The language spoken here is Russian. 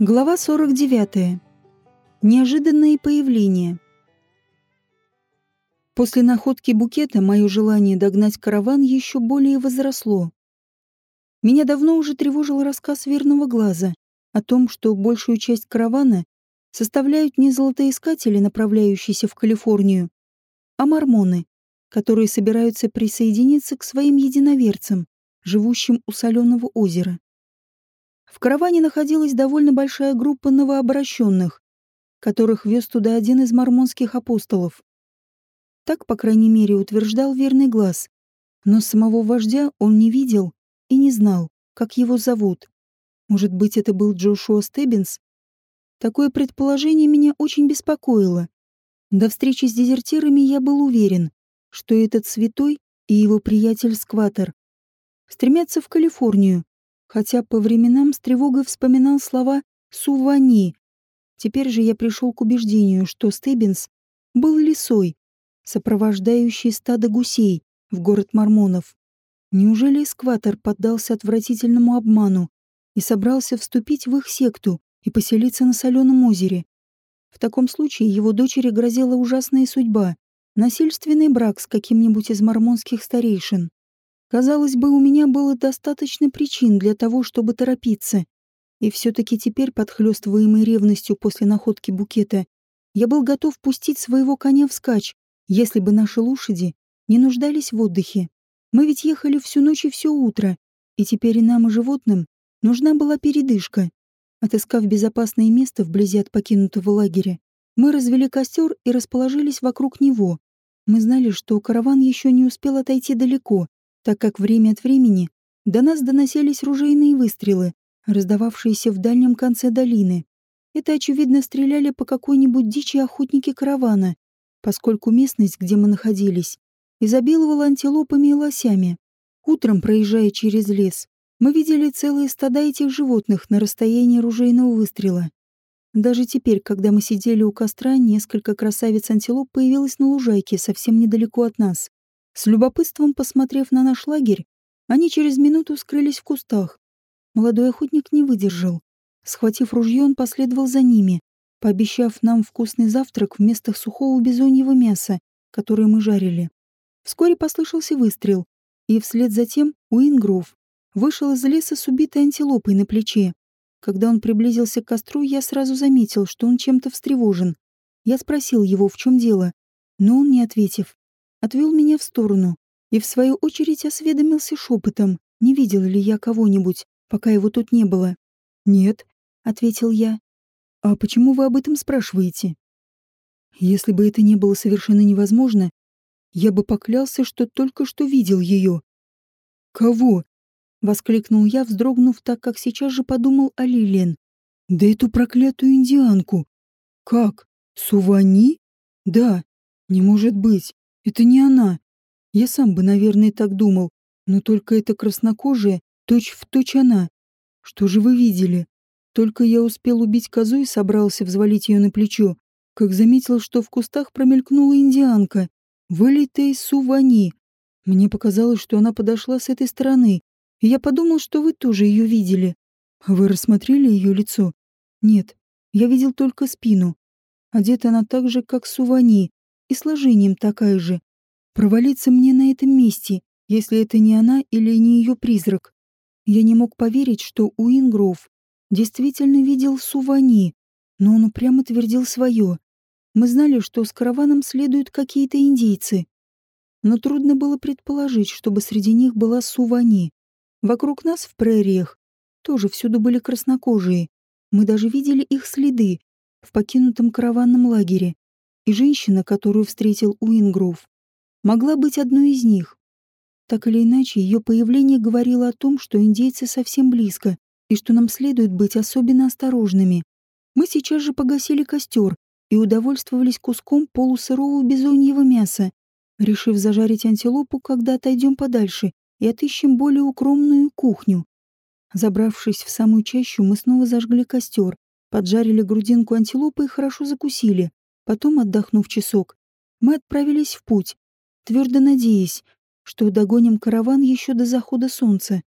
Глава 49. Неожиданное появление. После находки букета мое желание догнать караван еще более возросло. Меня давно уже тревожил рассказ верного глаза о том, что большую часть каравана составляют не золотоискатели, направляющиеся в Калифорнию, а мормоны, которые собираются присоединиться к своим единоверцам, живущим у соленого озера. В караване находилась довольно большая группа новообращенных, которых вез туда один из мормонских апостолов. Так, по крайней мере, утверждал верный глаз, но самого вождя он не видел и не знал, как его зовут. Может быть, это был Джошуа Стеббинс? Такое предположение меня очень беспокоило. До встречи с дезертирами я был уверен, что этот святой и его приятель Скватер стремятся в Калифорнию, хотя по временам с тревогой вспоминал слова «Сувани». Теперь же я пришел к убеждению, что Стеббинс был лисой, сопровождающий стадо гусей в город Мормонов. Неужели эскватор поддался отвратительному обману и собрался вступить в их секту и поселиться на соленом озере? В таком случае его дочери грозила ужасная судьба — насильственный брак с каким-нибудь из мормонских старейшин. Казалось бы, у меня было достаточно причин для того, чтобы торопиться. И все-таки теперь, подхлёстываемый ревностью после находки букета, я был готов пустить своего коня вскачь, если бы наши лошади не нуждались в отдыхе. Мы ведь ехали всю ночь и все утро, и теперь и нам, и животным нужна была передышка. Отыскав безопасное место вблизи от покинутого лагеря, мы развели костер и расположились вокруг него. Мы знали, что караван еще не успел отойти далеко, так как время от времени до нас доносились ружейные выстрелы, раздававшиеся в дальнем конце долины. Это, очевидно, стреляли по какой-нибудь дичи охотники каравана, поскольку местность, где мы находились, изобиловала антилопами и лосями. Утром, проезжая через лес, мы видели целые стада этих животных на расстоянии ружейного выстрела. Даже теперь, когда мы сидели у костра, несколько красавиц-антилоп появилось на лужайке совсем недалеко от нас. С любопытством посмотрев на наш лагерь, они через минуту скрылись в кустах. Молодой охотник не выдержал. Схватив ружье, он последовал за ними, пообещав нам вкусный завтрак вместо сухого бизоньего мяса, которое мы жарили. Вскоре послышался выстрел, и вслед за тем Уингров вышел из леса с убитой антилопой на плече. Когда он приблизился к костру, я сразу заметил, что он чем-то встревожен. Я спросил его, в чем дело, но он, не ответив, отвел меня в сторону и, в свою очередь, осведомился шепотом, не видел ли я кого-нибудь, пока его тут не было. «Нет», — ответил я. «А почему вы об этом спрашиваете?» «Если бы это не было совершенно невозможно, я бы поклялся, что только что видел ее». «Кого?» — воскликнул я, вздрогнув так, как сейчас же подумал о Лилиан. «Да эту проклятую индианку!» «Как? Сувани?» «Да, не может быть. Это не она. Я сам бы, наверное, так думал. Но только эта краснокожая, точь в точь она. Что же вы видели? Только я успел убить козу и собрался взвалить ее на плечо, как заметил, что в кустах промелькнула индианка, вылитая из сувани. Мне показалось, что она подошла с этой стороны, и я подумал, что вы тоже ее видели. А вы рассмотрели ее лицо? Нет, я видел только спину. Одета она так же, как Сувани, и сложением такая же. Провалиться мне на этом месте, если это не она или не ее призрак. Я не мог поверить, что Уингров действительно видел Сувани, но он упрямо твердил свое. Мы знали, что с караваном следуют какие-то индейцы. Но трудно было предположить, чтобы среди них была Сувани. Вокруг нас в прериях тоже всюду были краснокожие. Мы даже видели их следы в покинутом караванном лагере и женщина, которую встретил Уингров, могла быть одной из них. Так или иначе, ее появление говорило о том, что индейцы совсем близко, и что нам следует быть особенно осторожными. Мы сейчас же погасили костер и удовольствовались куском полусырого бизоньего мяса, решив зажарить антилопу, когда отойдем подальше и отыщем более укромную кухню. Забравшись в самую чащу, мы снова зажгли костер, поджарили грудинку антилопы и хорошо закусили. Потом, отдохнув часок, мы отправились в путь, твердо надеясь, что догоним караван еще до захода солнца.